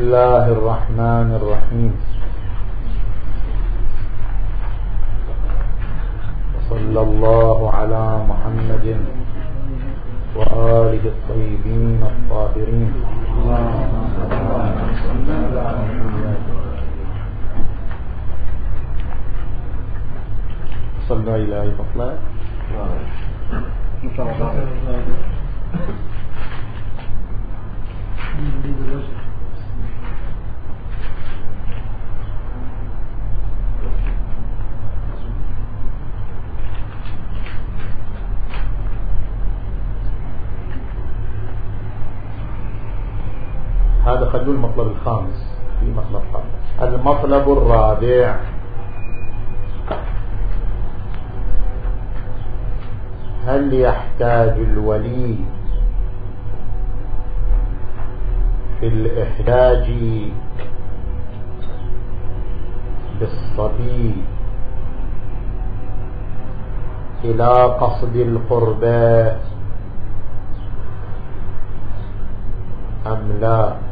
الله الرحمن الرحيم صلى الله على محمد وآله الطيبين الطاهرين صلى إلى المطلع هذا خلوه المطلب الخامس في مطلب خامس. المطلب الرابع. هل يحتاج الولي في الإحلاج بالصبي إلى قصد القربى أم لا؟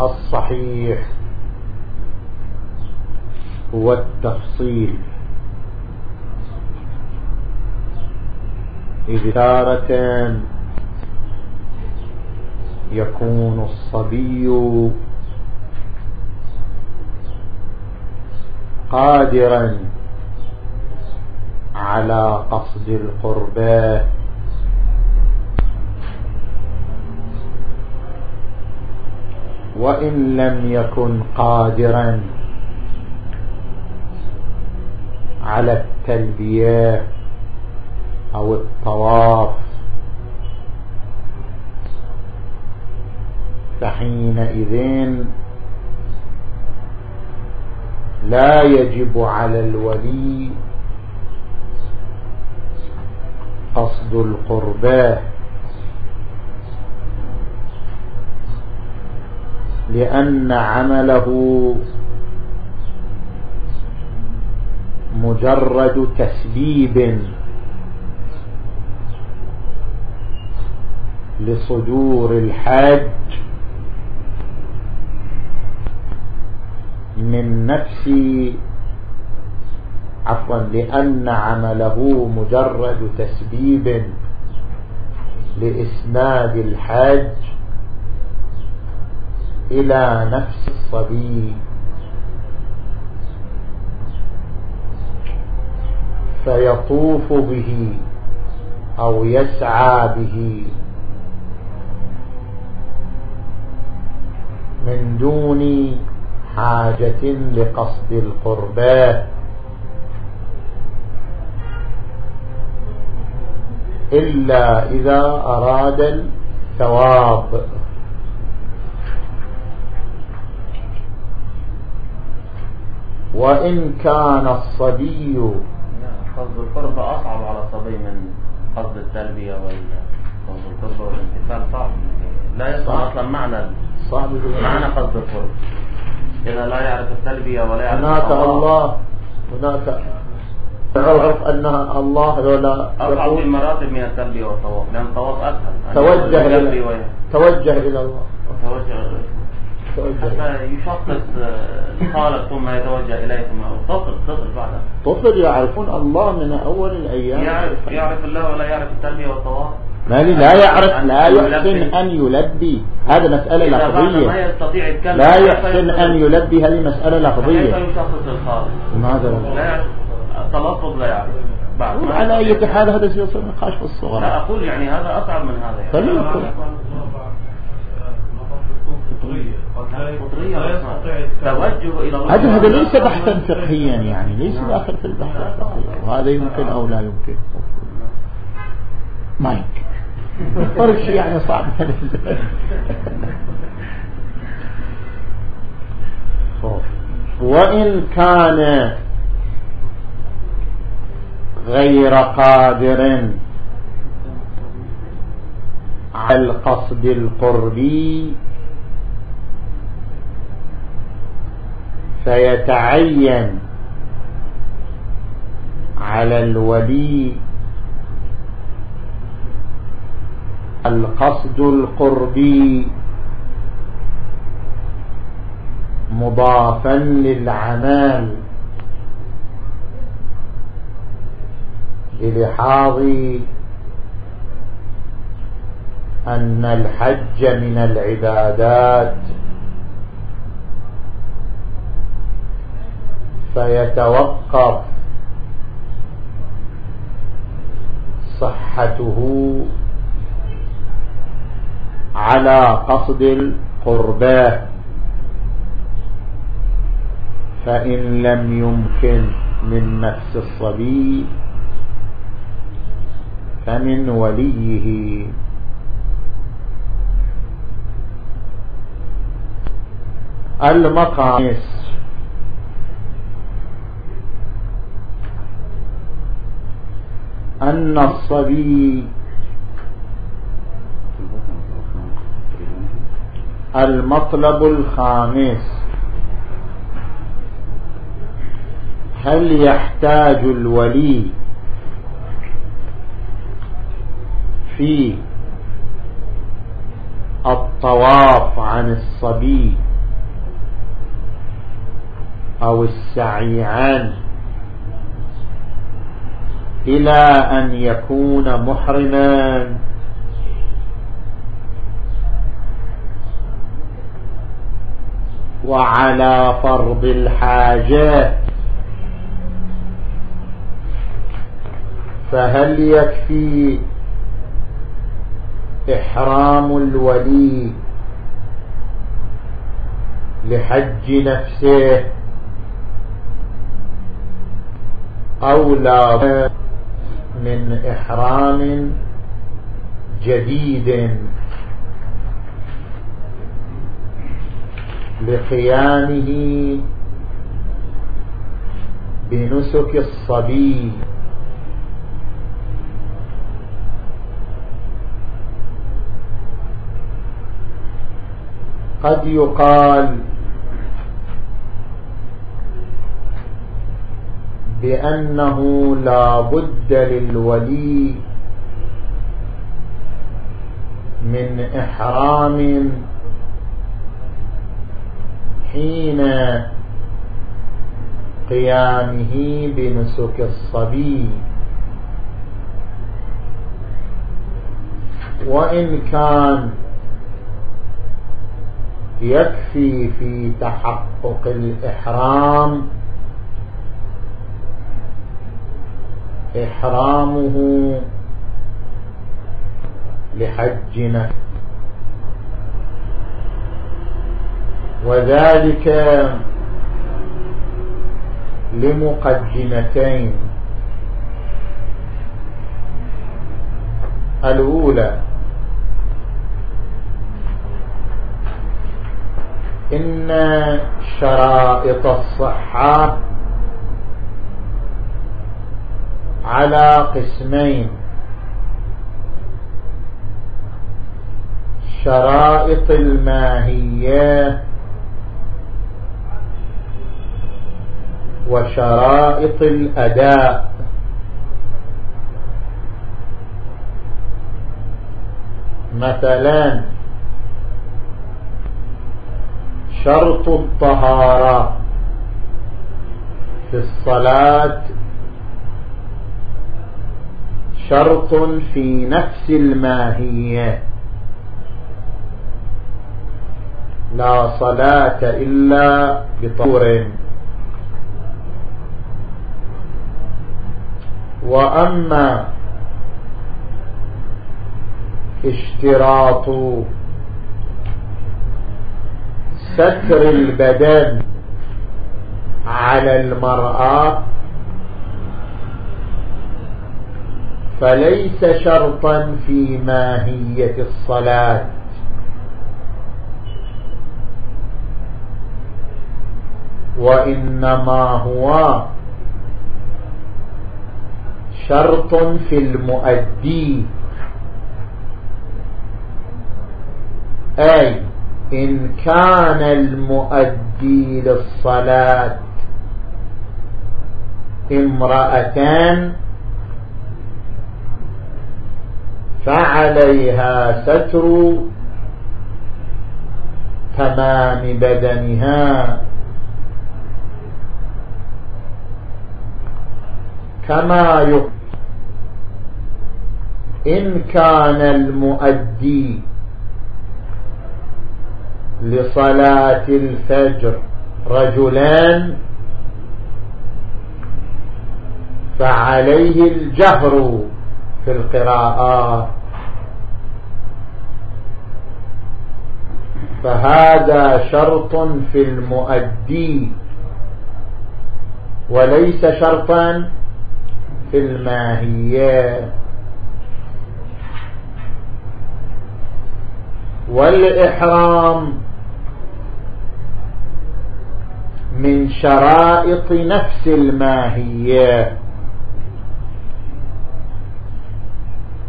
الصحيح هو التفصيل. إذ تارة يكون الصبي قادرا على قصد القربات وإن لم يكن قادرا على التلبية أو الطواف فحينئذ لا يجب على الولي قصد القربات لأن عمله مجرد تسبيب لصدور الحج من نفس عفوا لأن عمله مجرد تسبيب لإسناد الحج إلى نفس الصبي. فيطوف به أو يسعى به. من دون حاجة لقصد القربات إلا إذا أراد الثواب. وإن كان الصبي قصد القرب أصعب على الصبي من قصد التلبية قصد القرب والانتفال صعب. لا يفهم أصلا معنى صعب معنى قصد القرب. إذا لا يعرف التلبية ولا يعرف هناك الله هناك عرف أنها الله ولا أصعب المراتب من التلبية والطواف لأن الطواف أسهل. توجه إلى توجه إلى الله. توجه حتى يشخص الخالق ثم يتوجه إليه ثم طفل طفل بعدها طفل يعرفون الله من أول الأيام. يعرف يعرف الله ولا يعرف التلبية والطواف. ما لي لا يعرف لا يحسن أن يلبي. هذا مسألة لفظية. لا يحسن أن يلبي؟ هذه مسألة لفظية. كيف يشخص الخالق؟ ماذا لا؟ يعرف. التلفظ لا يعرف. بعد على أي حال هذا سيصير نقاش في الصغر لا أقول يعني هذا أصعب من هذا. يعني فليكن توجه إلى الله هذا هذا ليس بحثا فقهيا يعني ليس داخل في البحث الفقهي وهذا يمكن أو لا يمكن. ما يمكن فرق شيء يعني صعب. وإن كان غير قادر على القصد القربي فيتعين على الولي القصد القربي مضافا للعمال بلحاظ أن الحج من العبادات فيتوقف صحته على قصد القربات فإن لم يمكن من نفس الصبي فمن وليه. المقامس أن الصبي المطلب الخامس. هل يحتاج الولي في الطواف عن الصبي أو السعي عنه؟ إلى أن يكون محرما. وعلى فرض الحاجات. فهل يكفي إحرام الولي لحج نفسه أو لا؟ من إحرام جديد لقيامه بنسك الصبي. قد يقال بأنه لا بد للولي من إحرام حين قيامه بنسك الصبي. وإن كان يكفي في تحقق الإحرام إحرامه لحجنا. وذلك لمقدمتين. الأولى إن شرائط الصحة على قسمين. شرائط الماهية وشرائط الأداء. مثلا شرط الطهارة في الصلاة شرط في نفس الماهية. لا صلاة إلا بطور وأما اشتراط ستر البدن على المرأة فليس شرطا في ماهية الصلاة. وإنما هو شرط في المؤدي. أي إن كان المؤدي للصلاة امرأتان فعليها ستر تمام بدنها. كما يقول إن كان المؤدي لصلاة الفجر رجلان فعليه الجهر في القراءات فهذا شرط في المؤدي. وليس شرطا في الماهيات. والإحرام من شرائط نفس الماهية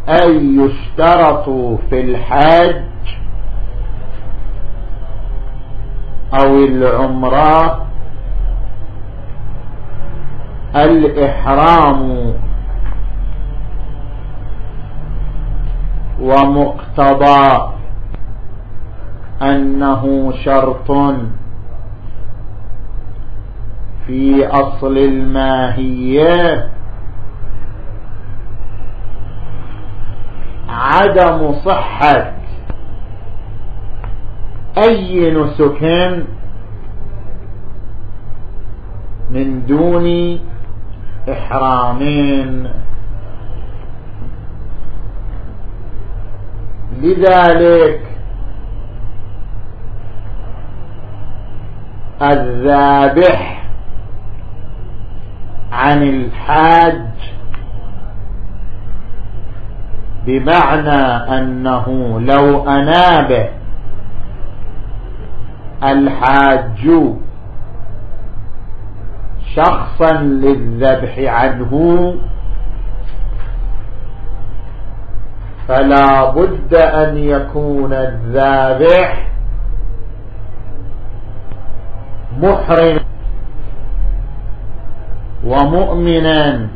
أي يشترط في الحج أو العمرة. الإحرام ومقتضى أنه شرط في أصل الماهية. عدم صحة أي نسك من دون إحرامين؟ لذلك الذابح عن الحاج بمعنى أنه لو أناب الحاج شخصا للذبح عنه فلا بد أن يكون الذابح محرم ومؤمنا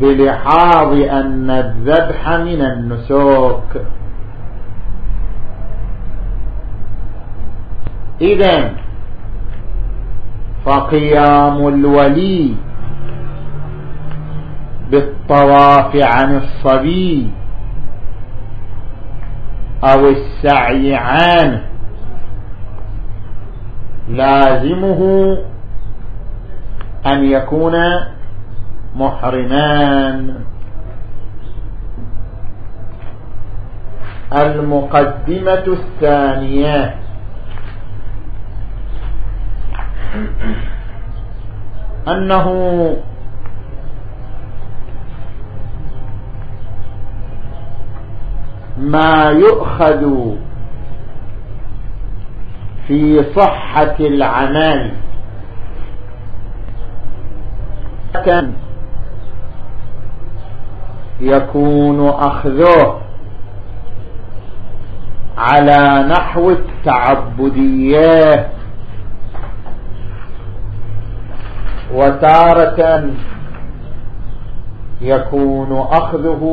بلحاظ أن الذبح من النسوك إذا فقيام الولي بالطواف عن الصبي أو السعي عنه لازمه أن يكون محرمان المقدمة الثانية أنه ما يؤخذ في صحة العمل يكون أخذه على نحو التعبدية. وتارة يكون أخذه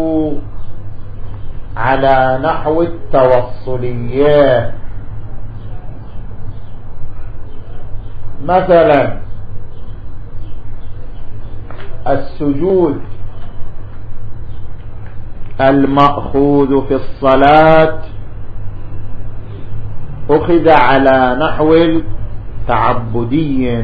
على نحو التوصلية. مثلا السجود المأخوذ في الصلاة أخذ على نحو تعبدي.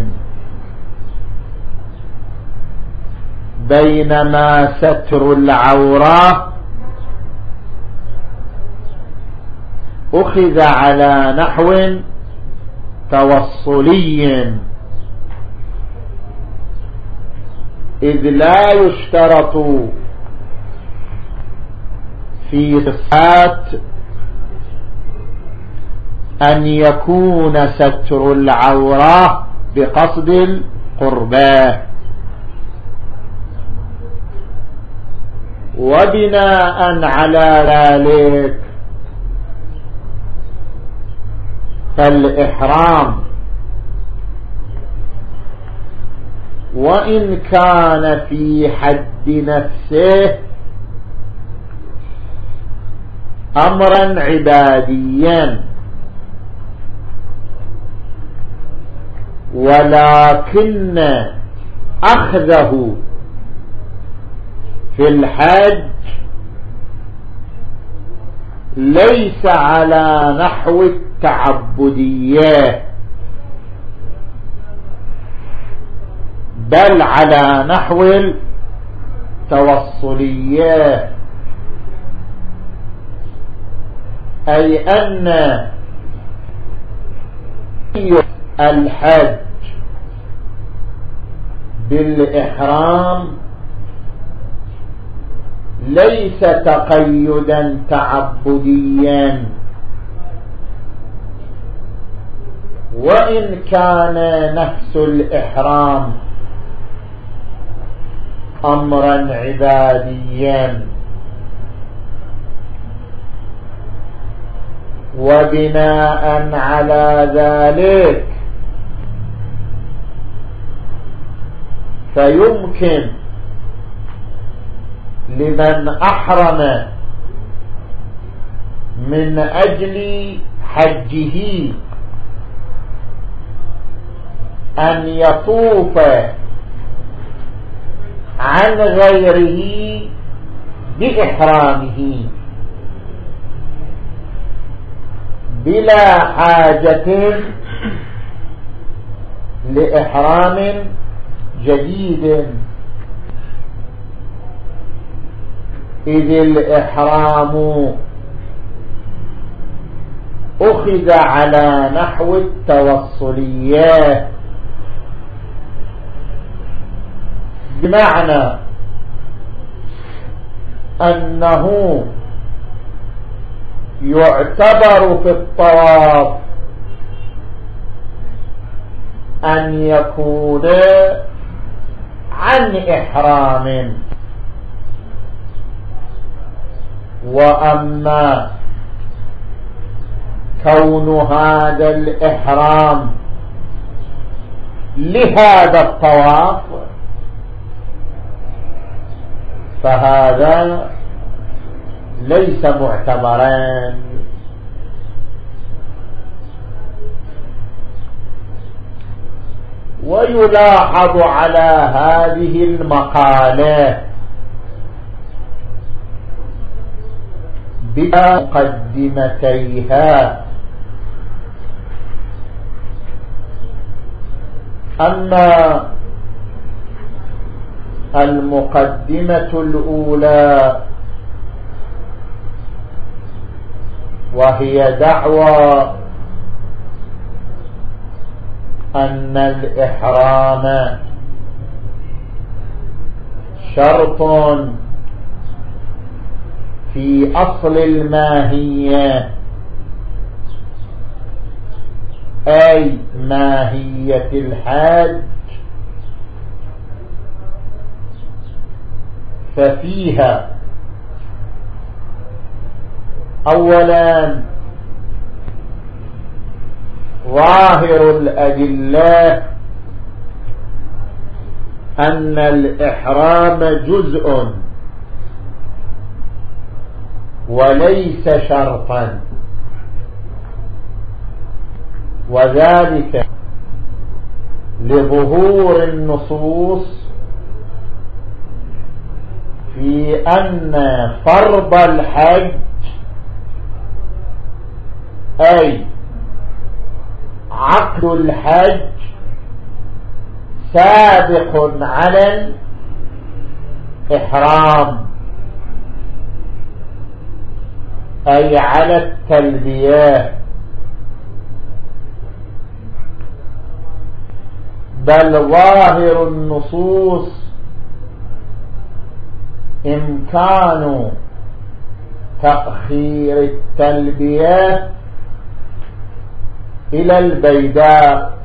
بينما ستر العورة أخذ على نحو توصلي. إذ لا يشترط في صفات أن يكون ستر العورة بقصد القربة وبناء على ذلك فالإحرام وإن كان في حد نفسه أمرا عباديا ولكن أخذه في الحج ليس على نحو التعبدية بل على نحو التوصلية أي أن الحج بالإحرام ليس تقيدا تعبديا. وإن كان نفس الإحرام أمرا عباديا. وبناء على ذلك فيمكن لمن أحرم من أجل حجه أن يطوف عن غيره بإحرامه. بلا حاجة لإحرام جديد. إذ الإحرام أخذ على نحو التوصليات بمعنى أنه يعتبر في الطواف أن يكون عن إحرام. وأما كون هذا الإحرام لهذا الطواف فهذا ليس معتبرا ويلاحظ على هذه المقالة بمقدمتيها أما المقدمة الأولى وهي دعوى أن الإحرام شرط في أصل الماهية. أي ماهية الحاج؟ ففيها أولا ظاهر الأدلة أن الإحرام جزء. وليس شرطا. وذلك لظهور النصوص في أن فرض الحج أي عقد الحج سابق على الإحرام. أي على التلبية. بل ظاهر النصوص إمكان تأخير التلبية إلى البيداء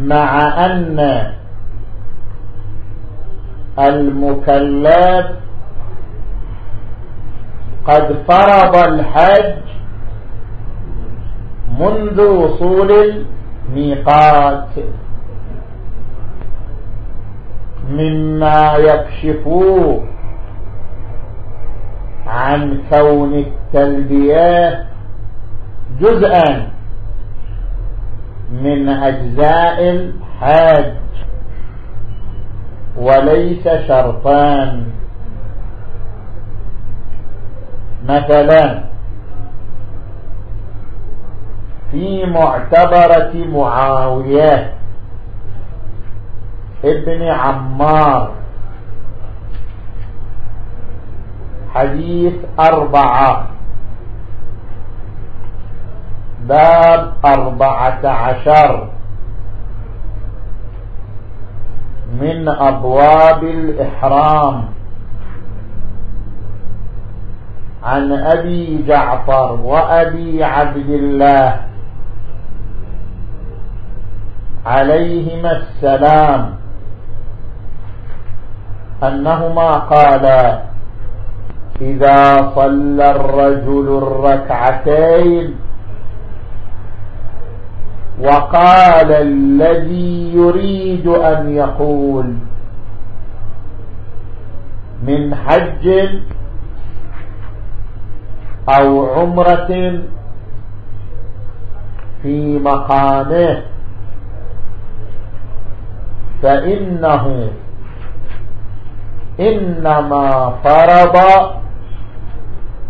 مع أن المكلف قد فرض الحج منذ وصول ميقات مما يكشف عن كون التلبية جزءا من أجزاء الحاج وليس شرطان مثلا في معتبرة معاوية ابن عمار. حديث أربعة. باب أربعة عشر. من أبواب الإحرام. عن أبي جعفر وأبي عبد الله عليهما السلام أنهما قالا إذا صلى الرجل الركعتين وقال الذي يريد أن يقول من حج أو عمرة في مقامه. فإنه إنما فرض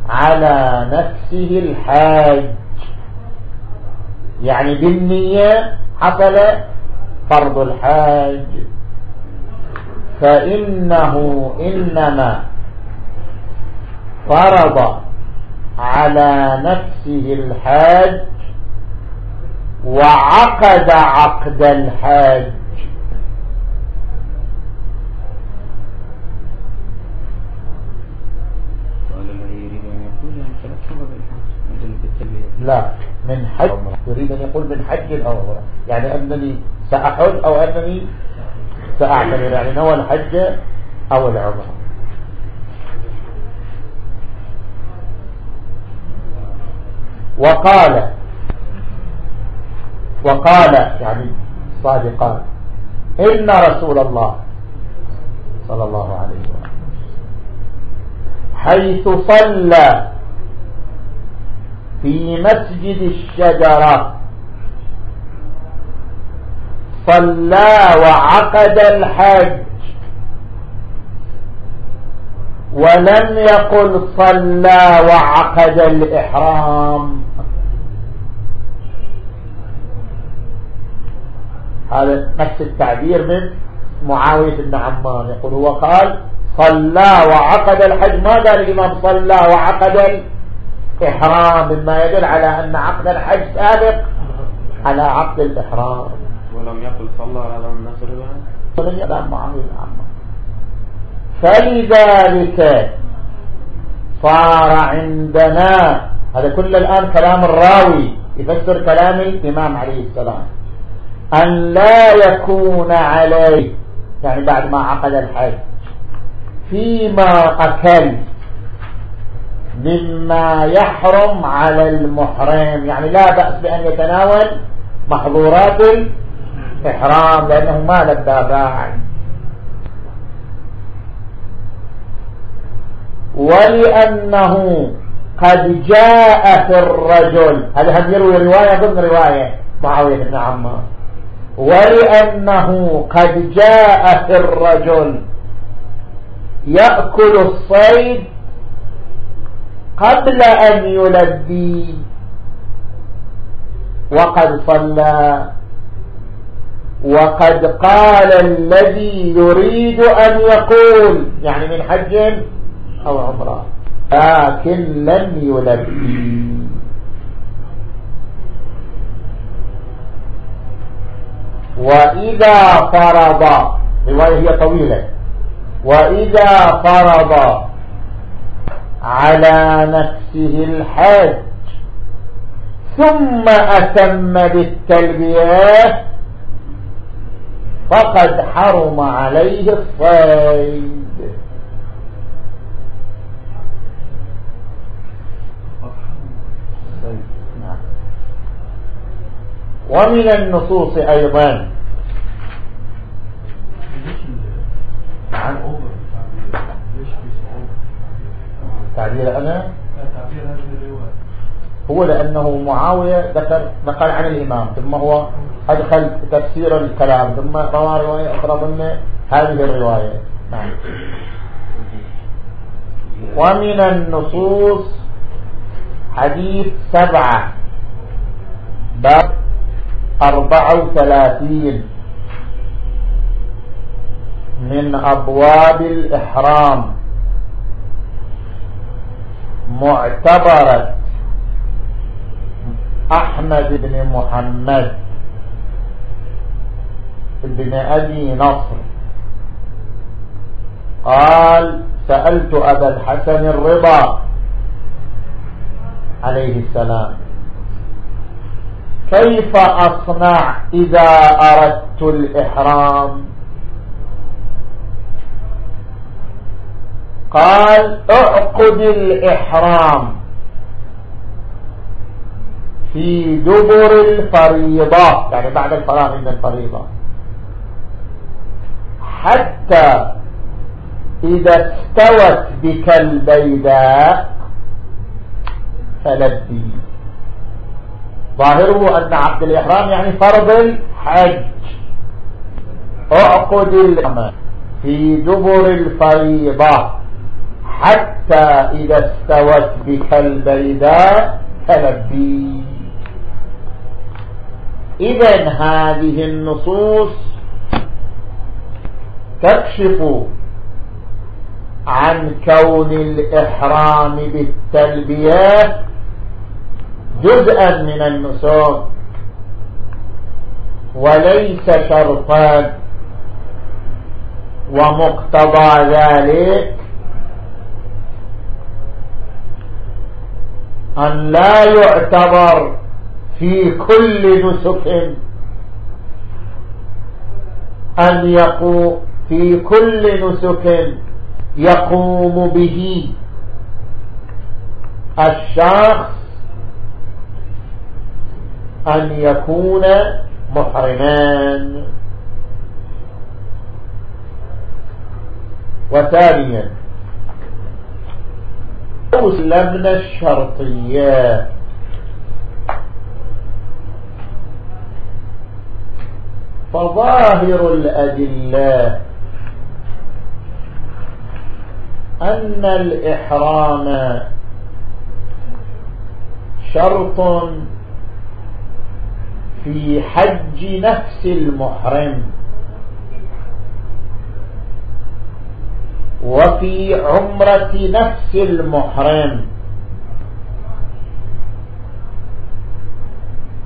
على نفسه الحاج. يعني بالنية حصل فرض الحاج. فإنه إنما فرض على نفسه الحاج وعقد عقد الحاج. لا من حج. يريد أن يقول من حج أو عمرة. يعني أنني سأحج أو أنني سأعتمر يعني هو الحج أو العمرة. وقال وقال يعني صادقان إن رسول الله صلى الله عليه وسلم حيث صلى في مسجد الشجرة صلى وعقد الحج ولم يقل صلى وعقد الإحرام. هذا نفس التعبير من معاوية بن عمار. يقول هو قال صلى وعقد الحج. ما قال الإمام صلى وعقد الإحرام؟ مما يدل على أن عقد الحج سابق على عقد الإحرام. ولم يقل صلى على النصر ولم يقل معاوية بن عمار. فلذلك صار عندنا هذا كل الآن كلام الراوي يفسر كلام الإمام عليه السلام. أن لا يكون عليه يعني بعد ما عقد الحج فيما أكل مما يحرم على المحرم. يعني لا بأس بأن يتناول محظورات الإحرام لأنه ما لبى باع ولأنه قد جاء في الرجل. هذا هم يروي رواية ضمن رواية معاوية بن عمار. ولأنه قد جاء في الرجل يأكل الصيد قبل أن يلبي وقد صلى وقد قال الذي يريد أن يقول يعني من حج أو عمره لكن لم يلبي. وإذا فرض رواية هي طويلة. وإذا فرض على نفسه الحج ثم أتم بالتلبية فقد حرم عليه الصيد. ومن النصوص أيضا. تعبير أنا؟ هو لأنه معاوية ذكر نقل عن الإمام ثم هو أدخل تفسير الكلام ثم روى رواية أخرى ضمن هذه الرواية. نعم. ومن النصوص حديث سبعة. باب أربع وثلاثين من أبواب الإحرام معتبرة أحمد بن محمد بن أبي نصر. قال سألت أبا الحسن الرضا عليه السلام. كيف أصنع إذا أردت الإحرام؟ قال اعقد الإحرام في دبر الفريضة. يعني بعد الفراغ من الفريضة. حتى إذا استوت بك البيداء فلبيه ظاهره أن عقد الإحرام يعني فرض الحج. اعقد الإحرام في دبر الفريضة حتى إذا استوت بك البيداء تلبي. إذا هذه النصوص تكشف عن كون الإحرام بالتلبية جزءا من النصوص. وليس شرطا ومقتضى ذلك أن لا يعتبر في كل نسك أن يقوم في كل نسك يقوم به الشخص أن يكون محرمان وثانيا أسلمنا الشرطيات فظاهر الأدلة أن الإحرام شرط في حج نفس المحرم. وفي عمرة نفس المحرم.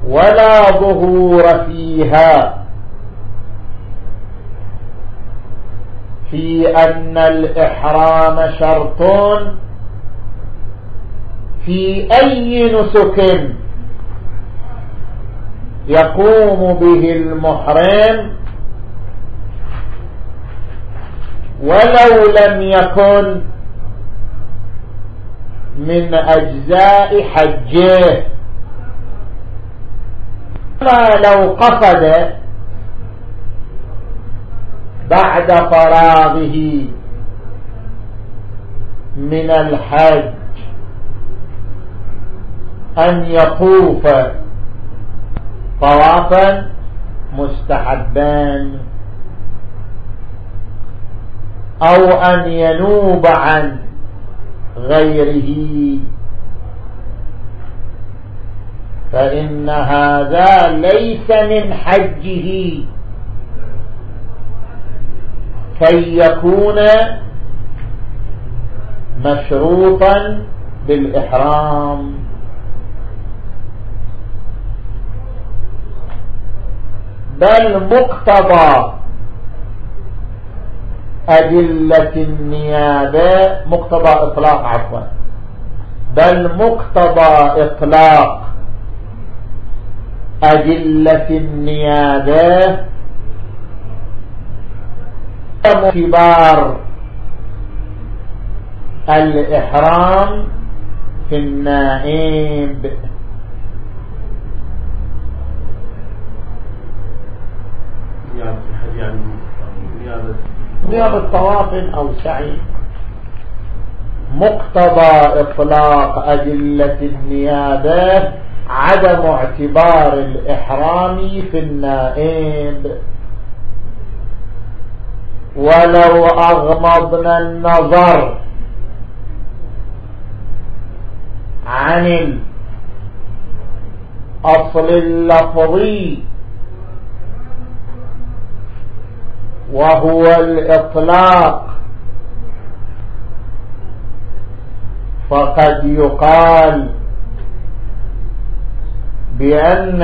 ولا ظهور فيها. في أن الإحرام شرط في أي نسك. يقوم به المحرم ولو لم يكن من أجزاء حجه. لو قصد بعد فراغه من الحج أن يطوف طوافا مستحبان أو أن ينوب عن غيره. فإن هذا ليس من حجه. كي يكون مشروطا بالإحرام. بل مقتضى أدلة النيابة مقتضى إطلاق عفوا. بل مقتضى إطلاق أدلة النيابة اعتبار الإحرام في النائب نيابة الطواف أو سعي. مقتضى إطلاق أدلة النيابة عدم اعتبار الإحرام في النائب. ولو أغمضنا النظر عن الأصل اللفظي وهو الإطلاق. فقد يقال بأن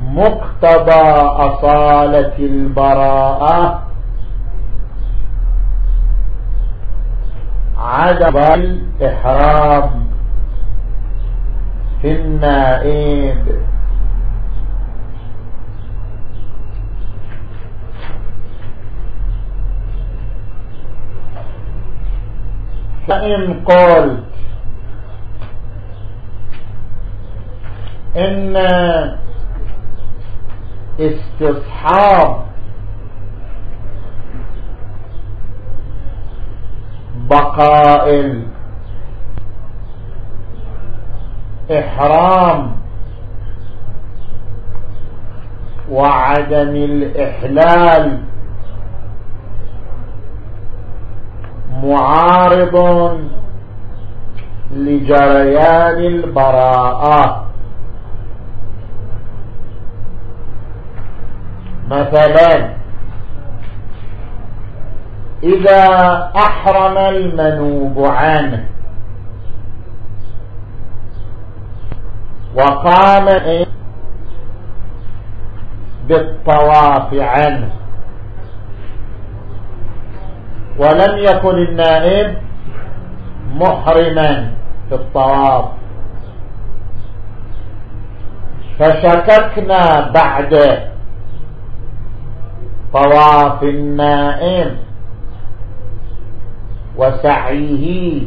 مقتضى أصالة البراءة عدم الإحرام في النائب. فإن قلت إن استصحاب بقاء الإحرام وعدم الإحلال معارض لجريان البراءة. مثلا إذا أحرم المنوب عنه وقام بالطواف عنه. ولم يكن النائب محرما في الطواف. فشككنا بعد طواف النائم وسعيه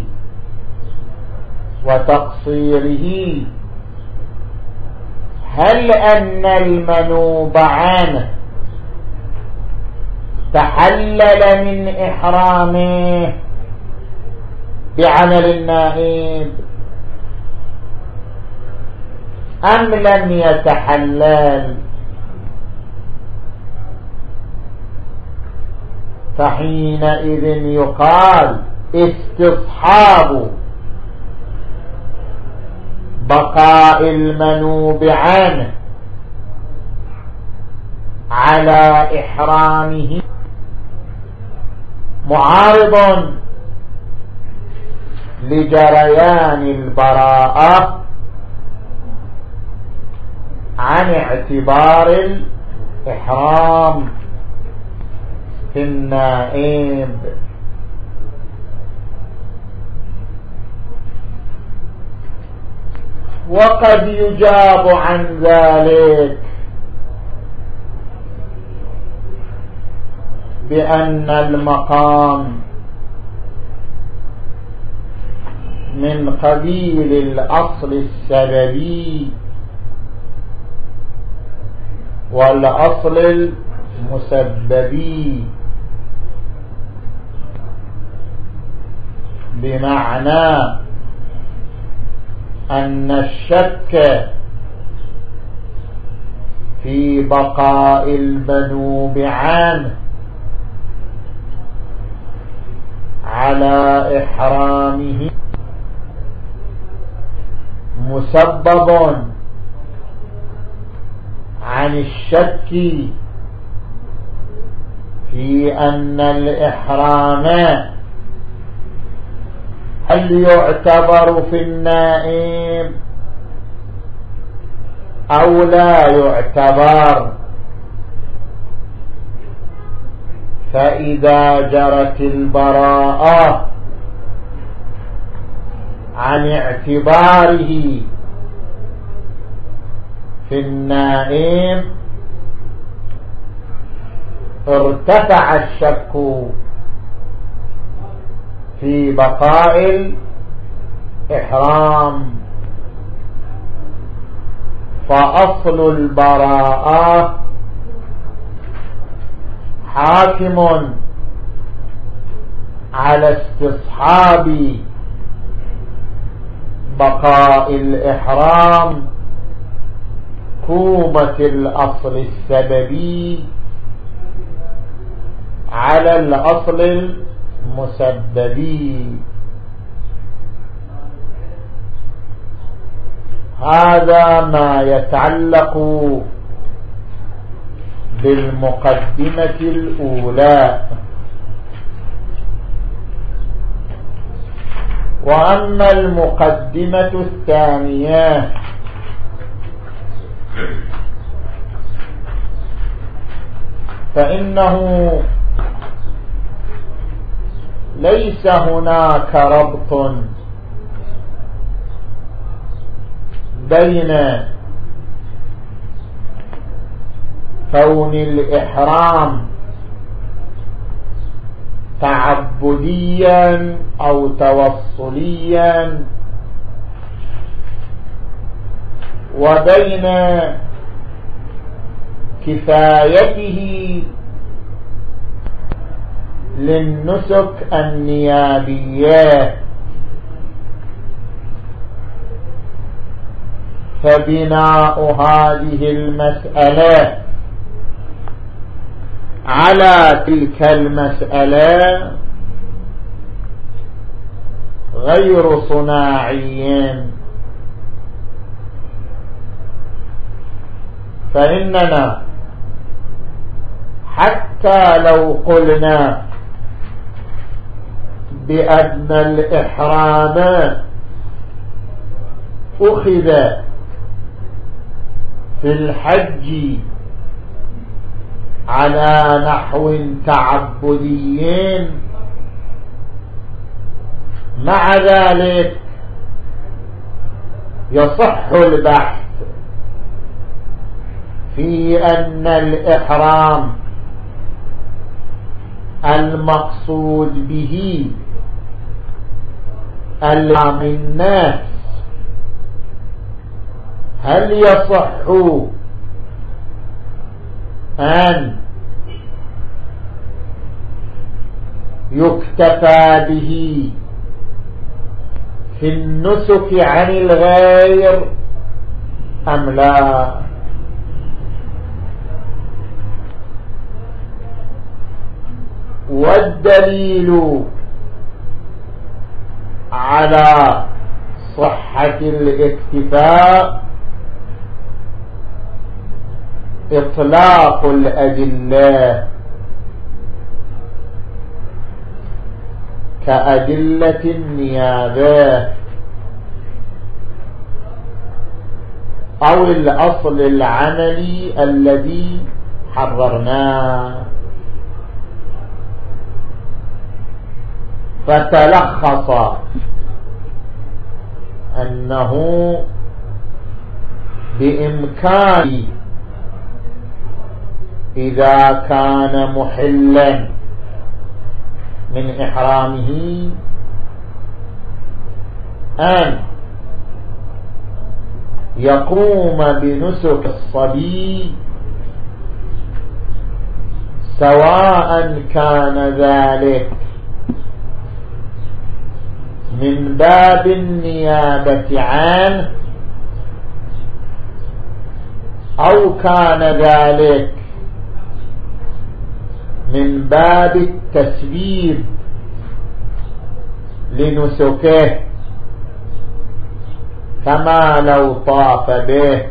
وتقصيره. هل أن المنوب عنه تحلل من إحرامه بعمل النائب. أم لم يتحلل؟ فحينئذ يقال استصحاب بقاء المنوب عنه على إحرامه. معارض لجريان البراءة عن اعتبار الإحرام. في النائب وقد يجاب عن ذلك بأن المقام من قبيل الأصل السببي والأصل المسببي بمعنى أن الشك في بقاء المنوب عنه على إحرامه. مسبب عن الشك في أن الإحرام هل يعتبر في النائم أو لا يعتبر؟ فإذا جرت البراءة عن اعتباره في النائم ارتفع الشك في بقاء الإحرام. فأصل البراءة حاكم على استصحاب بقاء الإحرام كومة الأصل السببي على الأصل المسببي. هذا ما يتعلق بالمقدمة الأولى. وأما المقدمة الثانية فإنه ليس هناك ربط بين كون الإحرام تعبديا أو توصليا وبين كفايته للنسك النيابية. فبناء هذه المسألة على تلك المسألة غير صناعي. فإننا حتى لو قلنا بأن الإحرام أخذ في الحج على نحو تعبدي مع ذلك يصح البحث في أن الإحرام المقصود به الناس. هل يصح أن يكتفى به في النسك عن الغير أم لا؟ والدليل على صحة الاكتفاء إطلاق الأدلة كأدلة النيابة. أو الأصل العملي الذي حررناه. فتلخص أنه بإمكان إذا كان محلا. من إحرامه. أن يقوم بنسك الصبي سواء كان ذلك من باب النيابة عنه أو كان ذلك من باب التسبيب لنسكه كما لو طاف به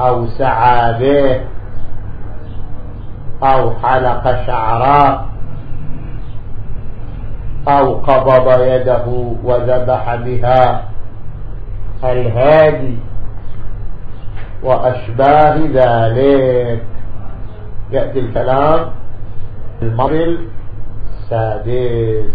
أو سعى به أو حلق شعره أو قبض يده وذبح بها الهادي وأشباه ذلك. يأتي الكلام. المرل السادس